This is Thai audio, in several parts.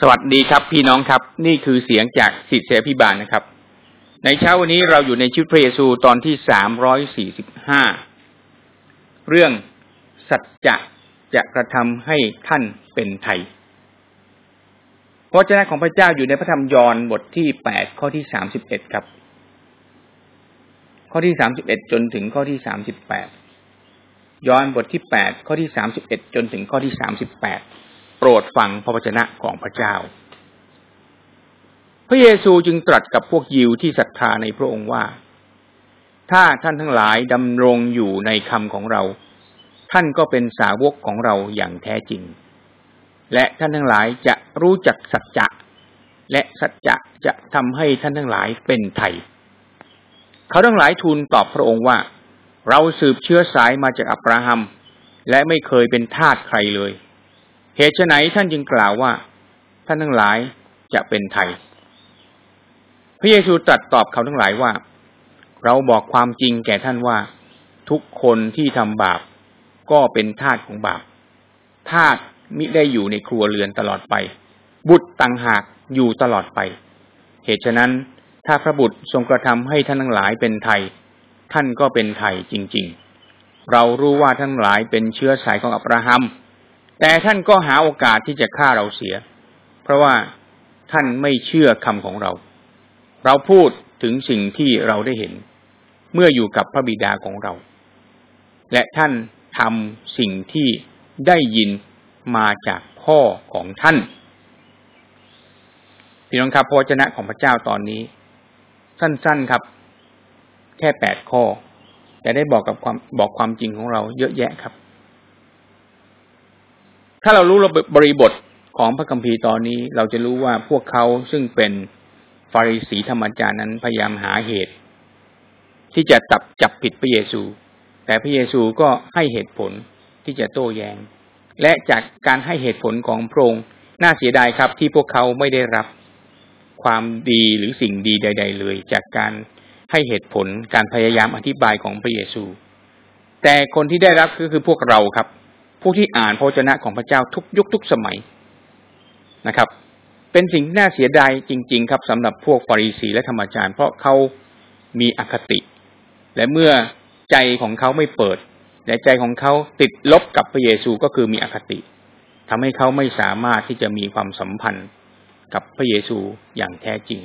สวัสดีครับพี่น้องครับ นี่คือเสียงจากสิทธิเสพิบาลนะครับ ในเช้าวันนี้เราอยู่ในชีวิตพระเยซูตอนที่สามร้อยสี่สิบห้าเรื่องสัจจะจะกระทำให้ท่านเป็นไทยพระเจ้าของพระเจ้าอยู่ในพระธรรมยอห์นบทที่แปดข้อที่สามสิบเอ็ดครับ ข้อที่สามสิบเอ็ดจนถึงข้อที่สามสิบแปดยอห์นบทที่แปดข้อที่สามสิบเอ็ดจนถึงข้อที่สามสิบแปด รดฟังพระวจนะของพระเจ้า พระเยซูจึงตรัสกับพวกยิวที่ศรัทธาในพระองค์ว่า ถ้าท่านทั้งหลายดำรงอยู่ในคำของเรา ท่านก็เป็นสาวกของเราอย่างแท้จริง และท่านทั้งหลายจะรู้จักสัจจะและสัจจะจะทำให้ท่านทั้งหลายเป็นไทย เขาทั้งหลายทูลตอบพระองค์ว่า เราสืบเชื้อสายมาจากอับราฮัม และไม่เคยเป็นทาสใครเลย เหตุไหนท่านจึงกล่าวว่า ท่านทั้งหลายจะเป็นไทย พระเยซูตรัสตอบเขาทั้งหลายว่า เราบอกความจริงแก่ท่านว่า ทุกคนที่ทำบาป ก็เป็นทาสของบาปทาสมิได้อยู่ในครัวเรือนตลอดไป บุตรต่างหากอยู่ตลอดไป เหตุฉะนั้นถ้าพระบุตรทรงกระทำให้ท่านทั้งหลายเป็นไทย ท่านก็เป็นไทยจริง ๆ เรารู้ว่าทั้งหลายเป็นเชื้อสายของอับราฮัม แต่ท่านก็หาโอกาสที่จะฆ่าเราเสีย เพราะว่าท่านไม่เชื่อคำของเรา เราพูดถึงสิ่งที่เราได้เห็น เมื่ออยู่กับพระบิดาของเรา และท่านทำสิ่งที่ได้ยินมาจากพ่อของท่านพี่น้องครับพระเจ้าของพระเจ้าตอนนี้ สั้นๆครับ แค่แปดข้อ แต่ได้บอกกับความบอกความจริงของเราเยอะแยะครับ ถ้าเรารู้บริบทของพระคัมภีร์ตอนนี้ เราจะรู้ว่าพวกเขาซึ่งเป็นฟาริสีธรรมจารย์นั้นพยายามหาเหตุ ที่จะจับจับผิดพระเยซู แต่พระเยซูก็ให้เหตุผลที่จะโต้แยง้ง และจากการให้เหตุผลของพระองค์น่าเสียดายครับที่พวกเขาไม่ได้รับความดีหรือสิ่งดีใด ๆ เลย จากการให้เหตุผลการพยายามอธิบายของพระเยซู แต่คนที่ได้รับก็คือพวกเราครับ ผู้ที่อ่านพระเจ้าของพระเจ้าทุกยุคทุกสมัยนะครับ เป็นสิ่งน่าเสียดายจริง ๆ ครับสำหรับพวกฟาริสีและธรรมจารย์ เพราะเขามีอคติ และเมื่อใจของเขาไม่เปิด และใจของเขาติดลบกับพระเยซูก็คือมีอคติทำให้เขาไม่สามารถที่จะมีความสัมพันธ์กับพระเยซูอย่างแท้จริง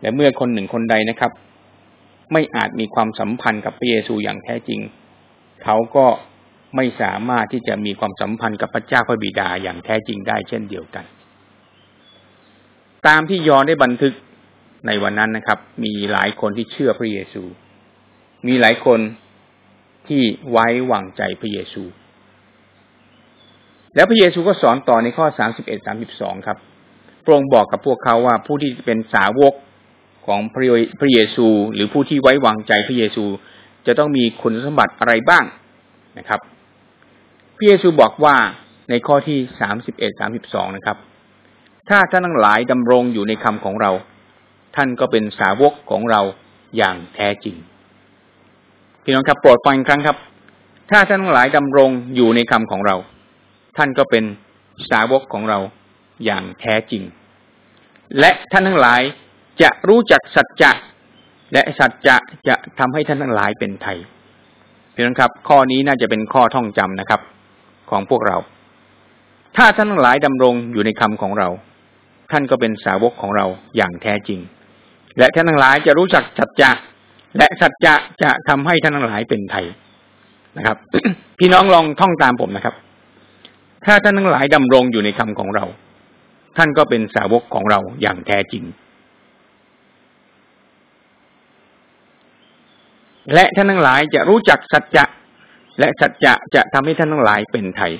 และเมื่อคนหนึ่งคนใดนะครับ ไม่อาจมีความสัมพันธ์กับพระเยซูอย่างแท้จริง เขาก็ ไม่สามารถที่จะมีความสัมพันธ์กับพระเจ้าพระบิดาอย่างแท้จริงได้เช่นเดียวกัน ตามที่ยอนได้บันทึกในวันนั้นนะครับ มีหลายคนที่เชื่อพระเยซู มีหลายคนที่ไว้วางใจพระเยซู แล้วพระเยซูก็สอนต่อในข้อสามสิบเอ็ดสามสิบสองครับพระองค์บอกกับพวกเขาว่าผู้ที่เป็นสาวกของพระเยซู หรือผู้ที่ไว้วางใจพระเยซู จะต้องมีคุณสมบัติอะไรบ้างนะครับ พระเยซูบอกว่าในข้อที่สามสิบเอ็ดสามสิบสองนะครับ ถ้าท่านทั้งหลายดำรงอยู่ในคำของเรา ท่านก็เป็นสาวกของเราอย่างแท้จริงพี่น้องครับโปรดฟังครั้งครับ ถ้าท่านทั้งหลายดำรงอยู่ในคำของเรา ท่านก็เป็นสาวกของเราอย่างแท้จริง และท่านทั้งหลายจะรู้จักสัจจะและสัจจะจะทำให้ท่านทั้งหลายเป็นไทยพี่น้องครับ ข้อนี้น่าจะเป็นข้อท่องจำนะครับ ของพวกเรา ถ้าท่านทั้งหลายดำรงอยู่ในคำของเรา ท่านก็เป็นสาวกของเราอย่างแท้จริง และท่านทั้งหลายจะรู้จักสัจจะและสัจจะจะทำให้ท่านทั้งหลายเป็นไทยนะครับ พี่น้องลองท่องตามผมนะครับ ถ้าท่านทั้งหลายดำรงอยู่ในคำของเรา ท่านก็เป็นสาวกของเราอย่างแท้จริงและท่านทั้งหลายจะรู้จักสัจจะ และสัจจะจะทำให้ท่านทั้งหลายเป็นไทย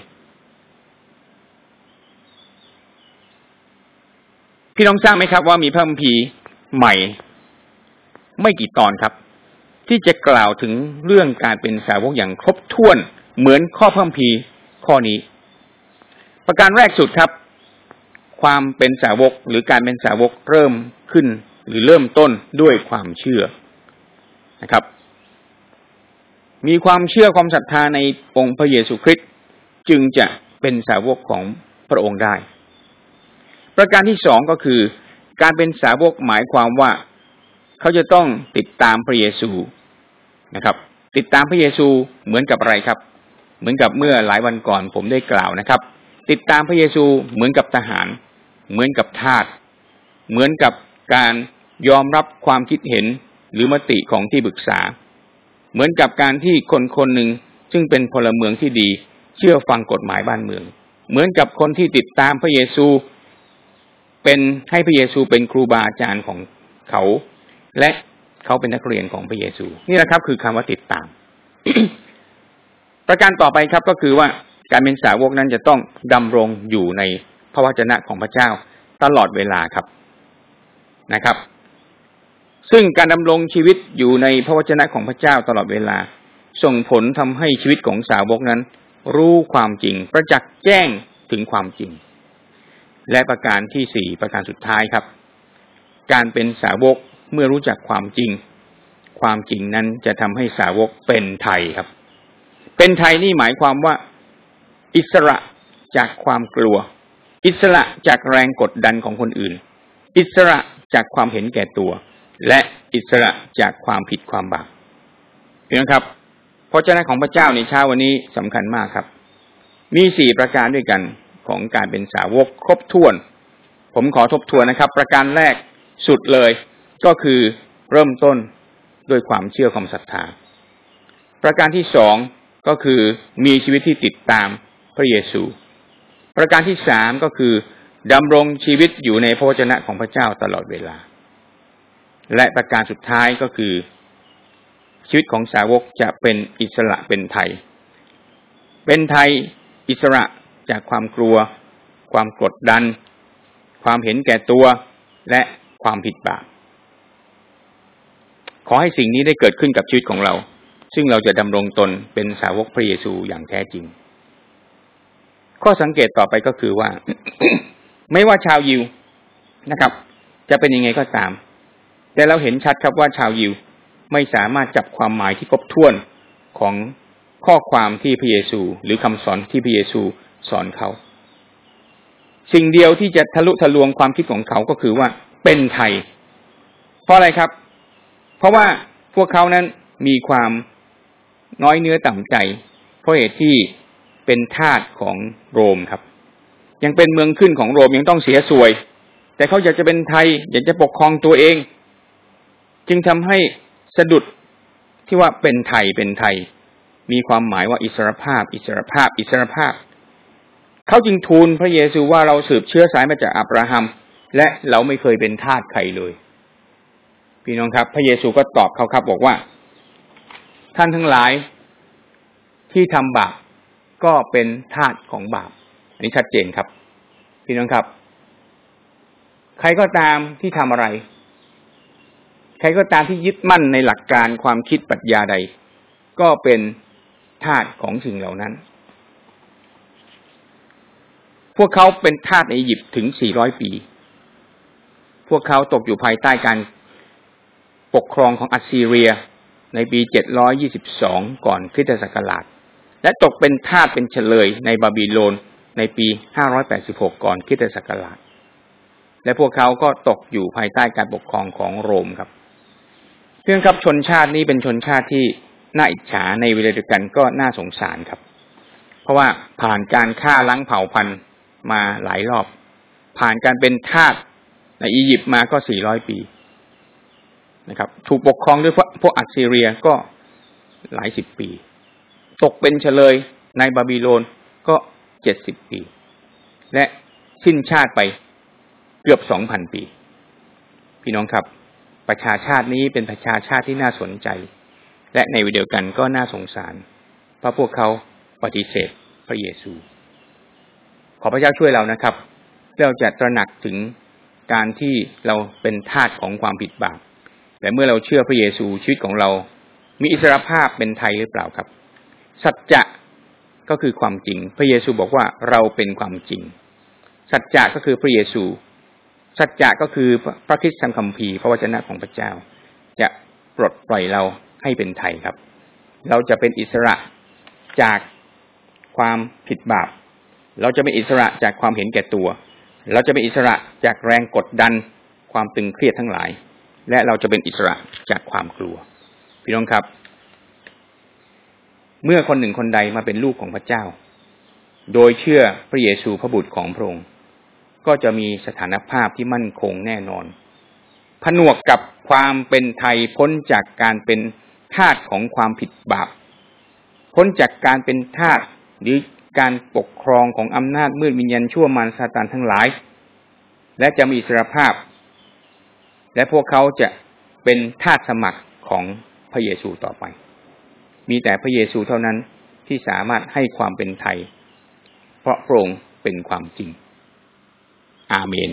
พี่น้องทราบไหมครับว่ามีพระคัมภีร์ใหม่ ไม่กี่ตอนครับ ที่จะกล่าวถึงเรื่องการเป็นสาวกอย่างครบถ้วนเหมือนข้อพระคัมภีร์ข้อนี้ ประการแรกสุดครับ ความเป็นสาวกหรือการเป็นสาวกเริ่มขึ้น หรือเริ่มต้นด้วยความเชื่อนะครับ มีความเชื่อความศรัทธาในองค์พระเยซูคริสต์จึงจะเป็นสาวกของพระองค์ได้ ประการที่สองก็คือ การเป็นสาวกหมายความว่าเขาจะต้องติดตามพระเยซูนะครับ ติดตามพระเยซูเหมือนกับอะไรครับ เหมือนกับเมื่อหลายวันก่อนผมได้กล่าวนะครับ ติดตามพระเยซูเหมือนกับทหาร เหมือนกับทาสเหมือนกับการยอมรับความคิดเห็นหรือมติของที่ปรึกษา เหมือนกับการที่คนคนหนึ่งซึ่งเป็นพลเมืองที่ดี เชื่อฟังกฎหมายบ้านเมือง เหมือนกับคนที่ติดตามพระเยซู เป็นให้พระเยซูเป็นครูบาอาจารย์ของเขา และเขาเป็นนักเรียนของพระเยซู นี่แหละครับ คือคำว่าติดตาม ประการต่อไปครับก็คือว่าการเป็นสาวกนั้นจะต้องดำรงอยู่ในพระวจนะของพระเจ้าตลอดเวลาครับนะครับ ซึ่งการดำรงชีวิตอยู่ในพระวจนะของพระเจ้าตลอดเวลา ส่งผลทำให้ชีวิตของสาวกนั้น รู้ความจริง ประจักษ์แจ้งถึงความจริง และประการที่สี่ประการสุดท้ายครับ การเป็นสาวกเมื่อรู้จักความจริง ความจริงนั้นจะทำให้สาวกเป็นไทยครับ เป็นไทยนี่หมายความว่า อิสระจากความกลัว อิสระจากแรงกดดันของคนอื่น อิสระจากความเห็นแก่ตัว และอิสระจากความผิดความบาปเห็นไหมครับพระเจ้าของพระเจ้าในเช้าวันนี้สำคัญมากครับ มีสี่ประการด้วยกันของการเป็นสาวกครบถ้วน ผมขอทบทวนนะครับ ประการแรกสุดเลย ก็คือเริ่มต้นด้วยความเชื่อความศรัทธา ประการที่สองก็คือมีชีวิตที่ติดตามพระเยซู ประการที่สามก็คือดำรงชีวิตอยู่ในพระวจนะของพระเจ้าตลอดเวลา และประการสุดท้ายก็คือ ชีวิตของสาวกจะเป็นอิสระเป็นไทย เป็นไทยอิสระจากความกลัว ความกดดัน ความเห็นแก่ตัวและความผิดบาปขอให้สิ่งนี้ได้เกิดขึ้นกับชีวิตของเรา ซึ่งเราจะดำรงตนเป็นสาวกพระเยซูอย่างแท้จริง ข้อสังเกตต่อไปก็คือว่า ไม่ว่าชาวยิวนะครับ จะเป็นยังไงก็ตาม แต่เราเห็นชัดครับว่าชาวยิวไม่สามารถจับความหมายที่ครบถ้วนของข้อความที่พระเยซู หรือคำสอนที่พระเยซูสอนเขา สิ่งเดียวที่จะทะลุทะลวงความคิดของเขาก็คือว่าเป็นไทย เพราะอะไรครับ เพราะว่าพวกเขานั้นมีความน้อยเนื้อต่ำใจ เพราะเหตุที่เป็นทาสของโรมครับ ยังเป็นเมืองขึ้นของโรมยังต้องเสียสวย แต่เขาอยากจะเป็นไทย อยากจะปกครองตัวเอง จึงทำให้สะดุดที่ว่าเป็นไทยเป็นไทย มีความหมายว่าอิสรภาพ อิสรภาพ อิสรภาพ เขาจึงทูลพระเยซูว่าเราสืบเชื้อสายมาจากอับราฮัม และเราไม่เคยเป็นทาสใครเลย พี่น้องครับ พระเยซูก็ตอบเขาครับบอกว่า ท่านทั้งหลายที่ทำบาปก็เป็นทาสของบาป อันนี้ชัดเจนครับ พี่น้องครับ ใครก็ตามที่ทำอะไร ใครก็ตามที่ยึดมั่นในหลักการความคิดปรัชญาใด ก็เป็นทาสของสิ่งเหล่านั้น พวกเขาเป็นทาสในอียิปต์ถึง 400 ปี พวกเขาตกอยู่ภายใต้การปกครองของอัสซีเรียในปี 722 ก่อนคริสตศักราช และตกเป็นทาสเป็นเฉลยในบาบิโลนในปี 586 ก่อนคริสตศักราช และพวกเขาก็ตกอยู่ภายใต้การปกครองของโรมครับ พื่อนครับชนชาตินี้เป็นชนชาติที่น่าอิจฉาในเวลาเดียวกันก็น่าสงสารครับ เพราะว่าผ่านการฆ่าล้างเผ่าพันธุ์มาหลายรอบ ผ่านการเป็นทาสในอียิปต์มาก็400ปีนะครับ ถูกปกครองด้วยพวกอัสซีเรียก็หลายสิบปี ตกเป็นเฉลยในบาบิโลนก็เจ็ดสิบปี และสิ้นชาติไปเกือบสองพันปี พี่น้องครับ ประชาชาตินี้เป็นประชาชาติที่น่าสนใจ และในวิดีโอกันก็น่าสงสาร เพราะพวกเขาปฏิเสธพระเยซู ขอพระเจ้าช่วยเรานะครับ เราจะตระหนักถึงการที่เราเป็นทาสของความผิดบาปแต่เมื่อเราเชื่อพระเยซูชีวิตของเรา มีอิสรภาพเป็นไทยหรือเปล่าครับ สัจจะก็คือความจริง พระเยซูบอกว่าเราเป็นความจริง สัจจะก็คือพระเยซู สัจจะก็คือพระคิดทางคัมภีร์พระวจนะของพระเจ้า จะปลดปล่อยเราให้เป็นไทยครับ เราจะเป็นอิสระจากความผิดบาป เราจะเป็นอิสระจากความเห็นแก่ตัว เราจะเป็นอิสระจากแรงกดดัน ความตึงเครียดทั้งหลาย และเราจะเป็นอิสระจากความกลัว พี่น้องครับ เมื่อคนหนึ่งคนใดมาเป็นลูกของพระเจ้า โดยเชื่อพระเยซูพระบุตรของพระองค์ ก็จะมีสถานภาพที่มั่นคงแน่นอน ผนวกกับความเป็นไทยพ้นจากการเป็นทาสของความผิดบาป พ้นจากการเป็นทาสหรือการปกครองของอำนาจมืดวิญญาณชั่วมารซาตานทั้งหลาย และจะมีอิสรภาพ และพวกเขาจะเป็นทาสสมัครของพระเยซูต่อไป มีแต่พระเยซูเท่านั้นที่สามารถให้ความเป็นไทย เพราะพระองค์เป็นความจริง อาเมน